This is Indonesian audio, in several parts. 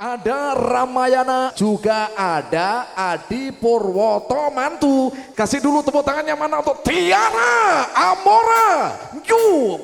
Ada Ramayana, juga ada Adi Purwoto Mantu. Kasih dulu tepuk tangannya mana untuk Tiara Amora Yu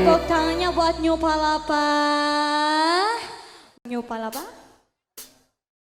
tepuk tangannya buat New Palapa. New Palapa.